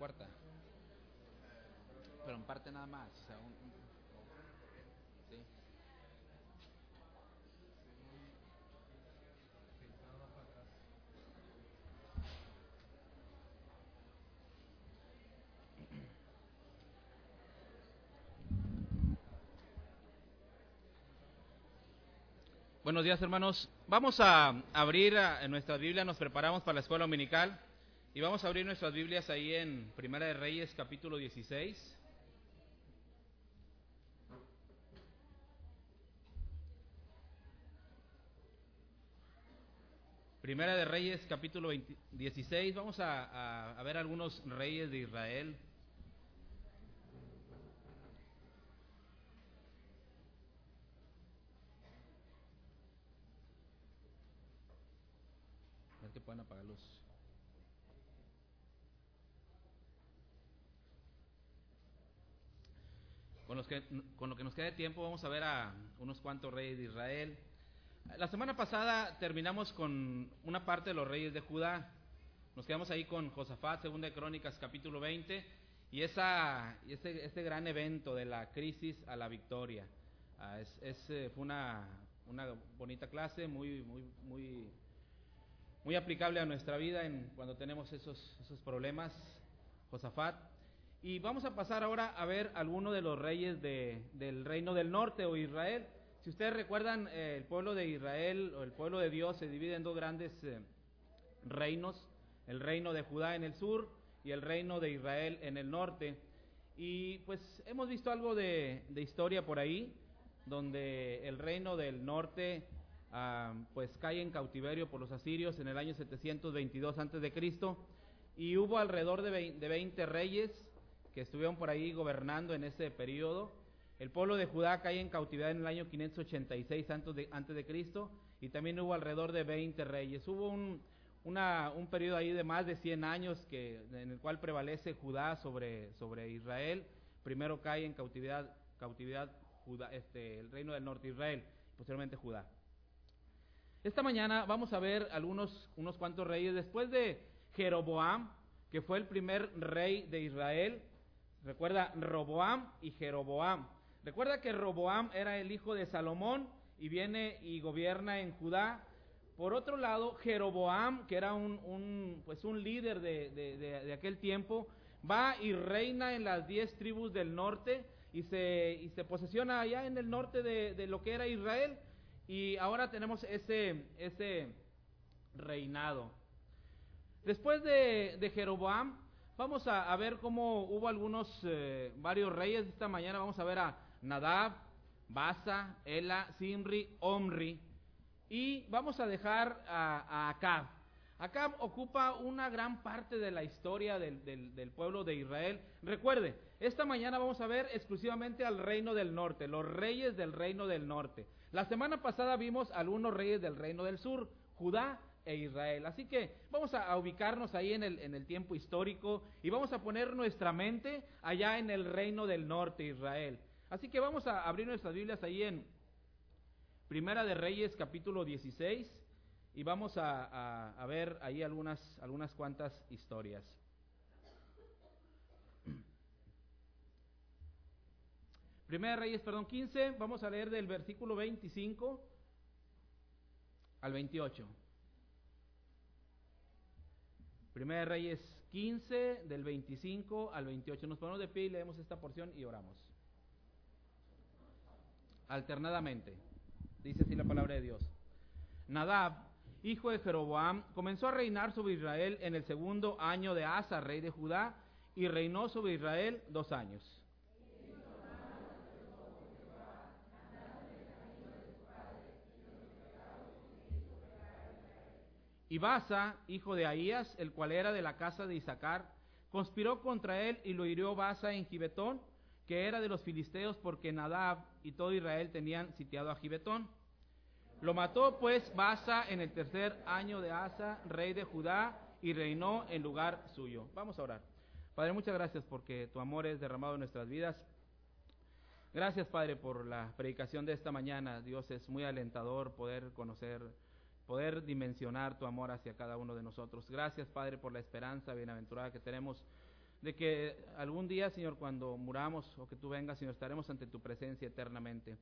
cuarta. Pero en parte nada más. O sea, un, sí. Buenos días hermanos. Vamos a abrir nuestra Biblia, nos preparamos para la escuela dominical y vamos a abrir nuestras Biblias ahí en Primera de Reyes capítulo 16. Primera de Reyes capítulo 16. Vamos a, a, ver algunos reyes de Israel. A ver que puedan apagar los. Los que, con lo que nos queda de tiempo, vamos a ver a unos cuantos reyes de Israel. La semana pasada terminamos con una parte de los reyes de Judá. Nos quedamos ahí con Josafat, segunda de Crónicas, capítulo 20, y esa, este gran evento de la crisis a la victoria. Ah, es, es, eh, fue una, una bonita clase, muy, muy, muy muy aplicable a nuestra vida en cuando tenemos esos, esos problemas, Josafat. Y vamos a pasar ahora a ver algunos de los reyes de, del reino del norte o Israel. Si ustedes recuerdan, eh, el pueblo de Israel o el pueblo de Dios se divide en dos grandes eh, reinos, el reino de Judá en el sur y el reino de Israel en el norte. Y pues hemos visto algo de, historia por ahí, donde el reino del norte Uh, pues cae en cautiverio por los asirios en el año 722 antes de Cristo y hubo alrededor de 20, de 20 reyes que estuvieron por ahí gobernando en ese periodo. El pueblo de Judá cae en cautividad en el año 586 antes de, Cristo y también hubo alrededor de 20 reyes. Hubo un, un periodo ahí de más de 100 años que, en el cual prevalece Judá sobre, sobre Israel. Primero cae en cautividad, cautividad Judá, este, el reino del norte Israel, posteriormente Judá. Esta mañana vamos a ver algunos unos cuantos reyes después de Jeroboam, que fue el primer rey de Israel. Recuerda Roboam y Jeroboam. Recuerda que Roboam era el hijo de Salomón y viene y gobierna en Judá. Por otro lado, Jeroboam, que era un, un pues un líder de, de, de, aquel tiempo, va y reina en las diez tribus del norte y se, y se posesiona allá en el norte de lo que era Israel. Y ahora tenemos ese, ese reinado. Después de, de Jeroboam, vamos a, ver cómo hubo algunos, eh, varios reyes. Esta mañana vamos a ver a Nadab, Basa, Ela, Simri, Omri. Y vamos a dejar a, a Acab. Acab ocupa una gran parte de la historia del, del, pueblo de Israel. Recuerde, esta mañana vamos a ver exclusivamente al reino del norte, los reyes del reino del norte. La semana pasada vimos algunos reyes del reino del sur, Judá e Israel. Así que vamos a, ubicarnos ahí en el, en el, tiempo histórico y vamos a poner nuestra mente allá en el reino del norte, Israel. Así que vamos a abrir nuestras Biblias ahí en Primera de Reyes, capítulo 16, y vamos a, a, a ver ahí algunas, algunas cuantas historias. Primera Reyes, perdón, 15, vamos a leer del versículo 25 al 28. Primera Reyes 15, del 25 al 28. Nos ponemos de pie y leemos esta porción y oramos. Alternadamente, dice así la palabra de Dios. Nadab, hijo de Jeroboam, comenzó a reinar sobre Israel en el segundo año de Asa, rey de Judá, y reinó sobre Israel dos años. Y Basa, hijo de Ahías, el cual era de la casa de Isaacar, conspiró contra él y lo hirió Basa en Gibetón, que era de los filisteos, porque Nadab y todo Israel tenían sitiado a Gibetón. Lo mató pues Basa en el tercer año de Asa, rey de Judá, y reinó en lugar suyo. Vamos a orar. Padre, muchas gracias porque tu amor es derramado en nuestras vidas. Gracias, Padre, por la predicación de esta mañana. Dios es muy alentador poder conocer poder dimensionar tu amor hacia cada uno de nosotros. Gracias, Padre, por la esperanza bienaventurada que tenemos de que algún día, Señor, cuando muramos o que tú vengas, Señor, estaremos ante tu presencia eternamente.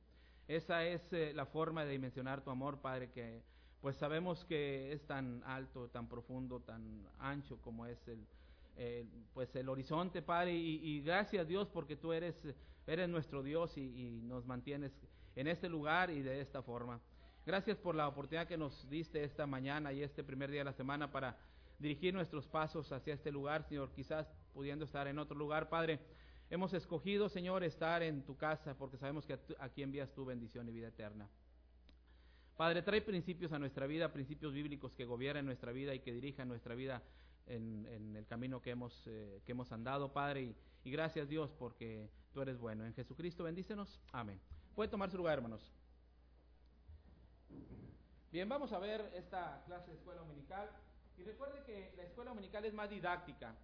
Esa es eh, la forma de dimensionar tu amor, Padre, que pues sabemos que es tan alto, tan profundo, tan ancho como es el, pues el horizonte, Padre, y, gracias Dios porque tú eres, eres nuestro Dios y, y, nos mantienes en este lugar y de esta forma. Gracias por la oportunidad que nos diste esta mañana y este primer día de la semana para dirigir nuestros pasos hacia este lugar, Señor, quizás pudiendo estar en otro lugar, Padre. Hemos escogido, Señor, estar en tu casa porque sabemos que aquí envías tu bendición y vida eterna. Padre, trae principios a nuestra vida, principios bíblicos que gobiernen nuestra vida y que dirijan nuestra vida en, el camino que hemos, eh, que hemos andado, Padre. Y, y, gracias, Dios, porque tú eres bueno. En Jesucristo, bendícenos. Amén. Puede tomar su lugar, hermanos. Bien, vamos a ver esta clase de escuela dominical. Y recuerde que la escuela dominical es más didáctica,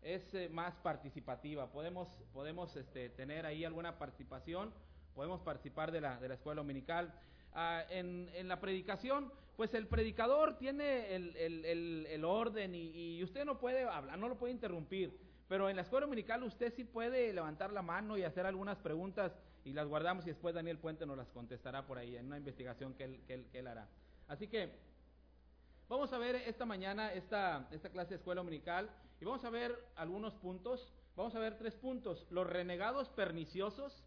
es eh, más participativa. Podemos, podemos este, tener ahí alguna participación, podemos participar de la, de la escuela dominical. Ah, en, en, la predicación, pues el predicador tiene el, el, el, orden y, usted no puede hablar, no lo puede interrumpir. Pero en la escuela dominical usted sí puede levantar la mano y hacer algunas preguntas y las guardamos y después Daniel Puente nos las contestará por ahí en una investigación que él, que él hará. Así que Vamos a ver esta mañana esta, esta clase de escuela dominical y vamos a ver algunos puntos. Vamos a ver tres puntos. Los renegados perniciosos.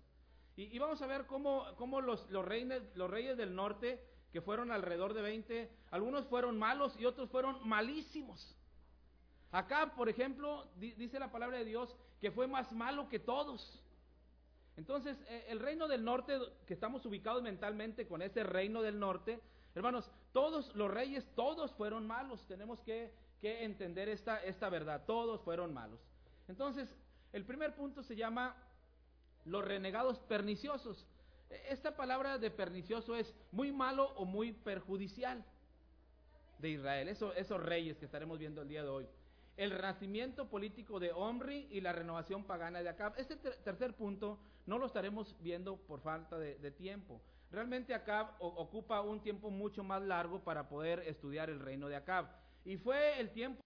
Y, vamos a ver cómo, cómo los, los, reyes, los reyes del norte, que fueron alrededor de 20, algunos fueron malos y otros fueron malísimos. Acá, por ejemplo, dice la palabra de Dios que fue más malo que todos. Entonces, eh, el reino del norte, que estamos ubicados mentalmente con ese reino del norte, Hermanos, todos los reyes, todos fueron malos. Tenemos que, entender esta, esta verdad. Todos fueron malos. Entonces, el primer punto se llama los renegados perniciosos. Esta palabra de pernicioso es muy malo o muy perjudicial de Israel. Eso, esos reyes que estaremos viendo el día de hoy. El renacimiento político de Omri y la renovación pagana de Acab. Este tercer punto no lo estaremos viendo por falta de tiempo. Realmente Acab ocupa un tiempo mucho más largo para poder estudiar el reino de Acab. Y fue el tiempo